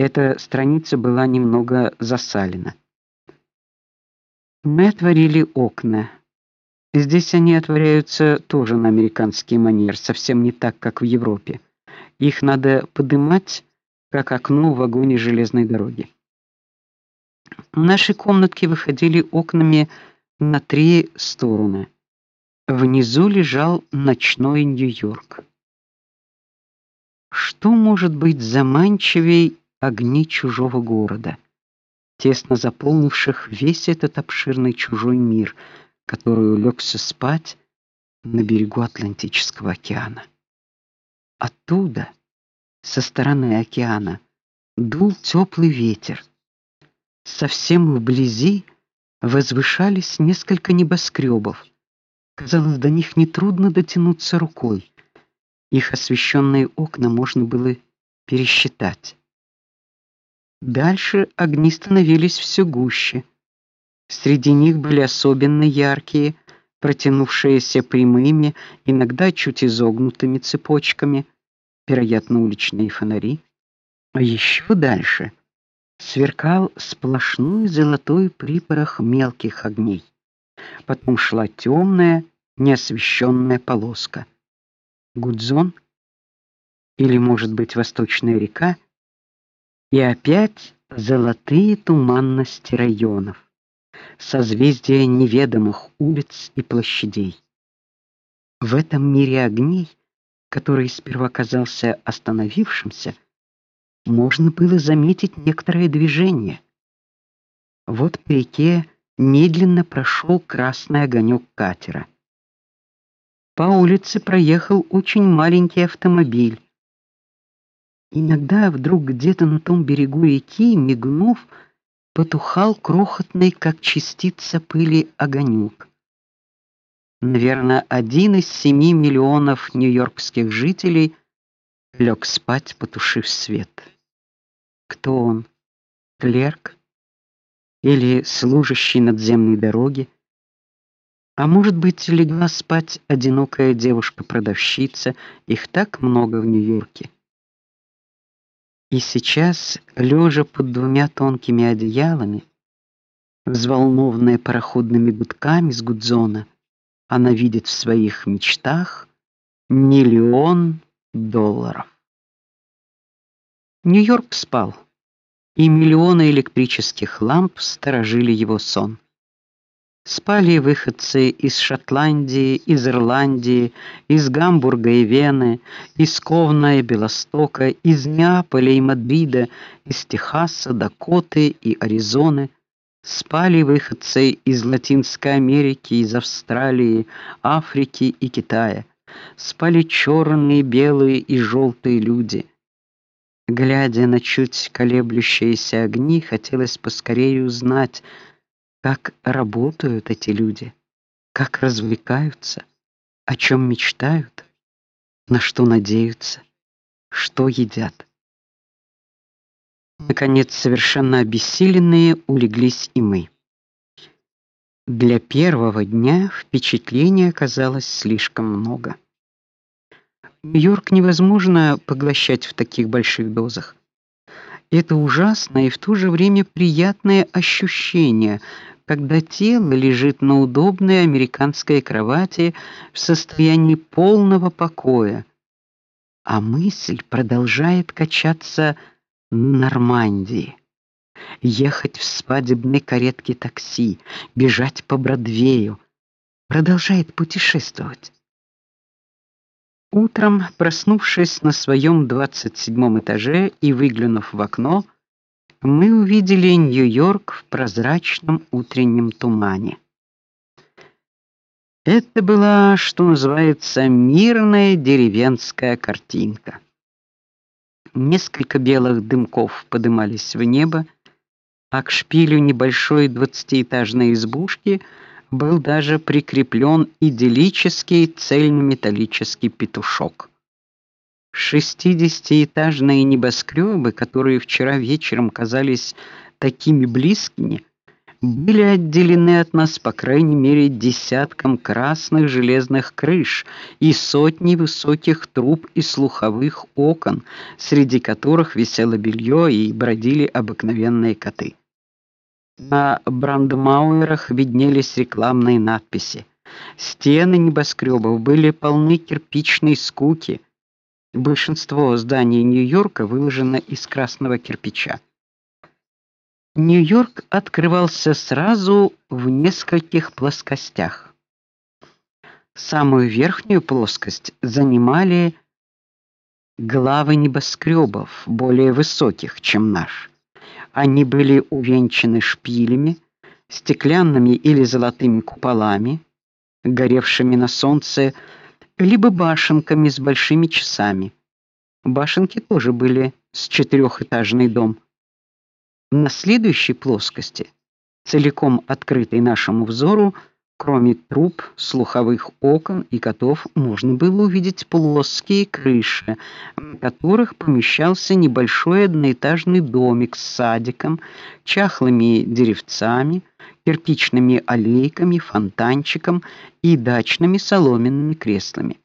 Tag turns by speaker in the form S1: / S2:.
S1: Эта страница была немного засалена. Мы отворили окна. Здесь они отворяются тоже на американский манер, совсем не так, как в Европе. Их надо поднимать, как окно в вагоне железной дороги. Наши комнатки выходили окнами на три стороны. Внизу лежал ночной Нью-Йорк. Что может быть заманчивей огней чужого города, тесно заполнивших весь этот обширный чужой мир, который улегся спать на берегу Атлантического океана? Оттуда, со стороны океана, дул теплый ветер. Совсем вблизи возвышались несколько небоскребов. Казалось, до них не трудно дотянуться рукой. Их освещенные окна можно было пересчитать. Дальше огни становились все гуще. Среди них были особенно яркие, протянувшиеся прямыми, иногда чуть изогнутыми цепочками, вероятно, уличные фонари. А еще дальше сверкал сплошной золотой припорох мелких огней. Потом шла темная, неосвещенная полоска. Гудзон или, может быть, Восточная река, и опять золотые туманности районов, созвездия неведомых улиц и площадей. В этом мире огней, который сперва казался остановившимся, можно было заметить некоторое движение. Вот по реке медленно прошел красный огонек катера. По улице проехал очень маленький автомобиль. Иногда вдруг где-то на том берегу реки, мигнув, потухал крохотный, как частица пыли, огонек. Наверное, один из семи миллионов нью-йоркских жителей лег спать, потушив свет. Кто он? Клерк или служащий надземной дороги? А может быть, легла спать одинокая девушка-продавщица, их так много в Нью-Йорке. И сейчас, лежа под двумя тонкими одеялами, взволнованная пароходными гудками с Гудзона, она видит в своих мечтах миллион долларов. Нью-Йорк спал, и миллионы электрических ламп сторожили его сон. Спали выходцы из Шотландии, из Ирландии, из Гамбурга и Вены, из Ковна и Белостока, из Неаполя и Мадрида, из Техаса, Дакоты и Аризоны. Спали выходцы из Латинской Америки, из Австралии, Африки и Китая. Спали черные, белые и желтые люди. Глядя на чуть колеблющиеся огни, хотелось поскорее узнать, как работают эти люди, как развлекаются, о чем мечтают, на что надеются, что едят. Наконец, совершенно обессиленные улеглись и мы. Для первого дня впечатлений оказалось слишком много. Нью-Йорк невозможно поглощать в таких больших дозах. Это ужасное и в то же время приятное ощущение, когда тело лежит на удобной американской кровати в состоянии полного покоя, а мысль продолжает качаться на Нормандии. Ехать в свадебной каретке такси, бежать по Бродвею, продолжает путешествовать. Утром, проснувшись на своем двадцать седьмом этаже и выглянув в окно, мы увидели Нью-Йорк в прозрачном утреннем тумане. Это была, что называется, мирная деревенская картинка. Несколько белых дымков поднимались в небо, а к шпилю небольшой двадцатиэтажной избушки – был даже прикреплен идиллический цельнометаллический петушок. Шестидесятиэтажные небоскребы, которые вчера вечером казались такими близкими, были отделены от нас по крайней мере десятком красных железных крыш и сотней высоких труб и слуховых окон, среди которых висело белье и бродили обыкновенные коты. На брандмауэрах виднелись рекламные надписи. Стены небоскребов были полны кирпичной скуки. Большинство зданий Нью-Йорка выложено из красного кирпича. Нью-Йорк открывался сразу в нескольких плоскостях. Самую верхнюю плоскость занимали главы небоскребов, более высоких, чем наш. Они были увенчаны шпилями, стеклянными или золотыми куполами, горевшими на солнце, либо башенками с большими часами. Башенки тоже были с четырехэтажный дом. На следующей плоскости, целиком открытой нашему взору, кроме труб, слуховых окон и котов, можно было увидеть плоские крыши, в которых помещался небольшой одноэтажный домик с садиком, чахлыми деревцами, кирпичными аллейками, фонтанчиком и дачными соломенными креслами.